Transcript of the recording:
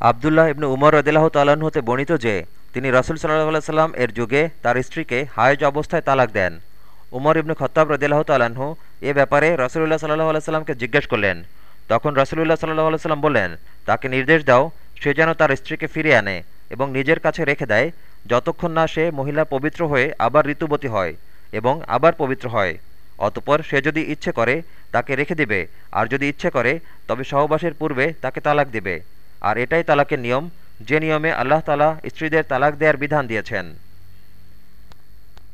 আবদুল্লাহ ইবনু উমর রদিল্লাহ তাল্লাহ্ন হতে বর্ণিত যে, তিনি রসুল সাল্লাহ সাল্লাম এর যুগে তার স্ত্রীকে হায়জ অবস্থায় তালাক দেন। উমর ইবনু খত্তাব রদিল্লাহ তাল্লাহ্ন এ ব্যাপারে রসুল্লাহ সাল্লাহ আলাইসাল্লামকে জিজ্ঞেস করলেন। তখন রসুল্লাহ সাল্লাহ সাল্লাম বললেন, তাকে নির্দেশ দাও, সে যেন তার স্ত্রীকে ফিরিয়ে আনে এবং নিজের কাছে রেখে দেয়, যতক্ষণ না সে মহিলা পবিত্র হয়ে আবার ঋতুবতী হয় এবং আবার পবিত্র হয়। অতপর সে যদি ইচ্ছে করে, তাকে রেখে দিবে, আর যদি ইচ্ছে করে, তবে সহবাসের পূর্বে তাকে তালাক দিবে। আর এটাই তালাকের নিয়ম যে নিয়মে আল্লাহ তালা স্ত্রীদের তালাক দেওয়ার বিধান দিয়েছেন।